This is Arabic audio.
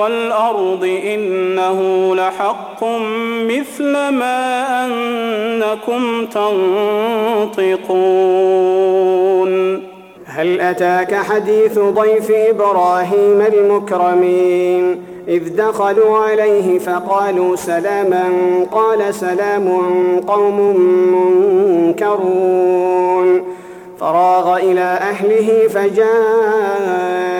والأرض إنه لحق مثل ما أنكم تنطقون. هل أتاك حديث ضيف إبراهيم المكرمين؟ إذ دخلوا عليه فقالوا سلاما قال سلام قوم منكرون. فراغ إلى أهله فجاء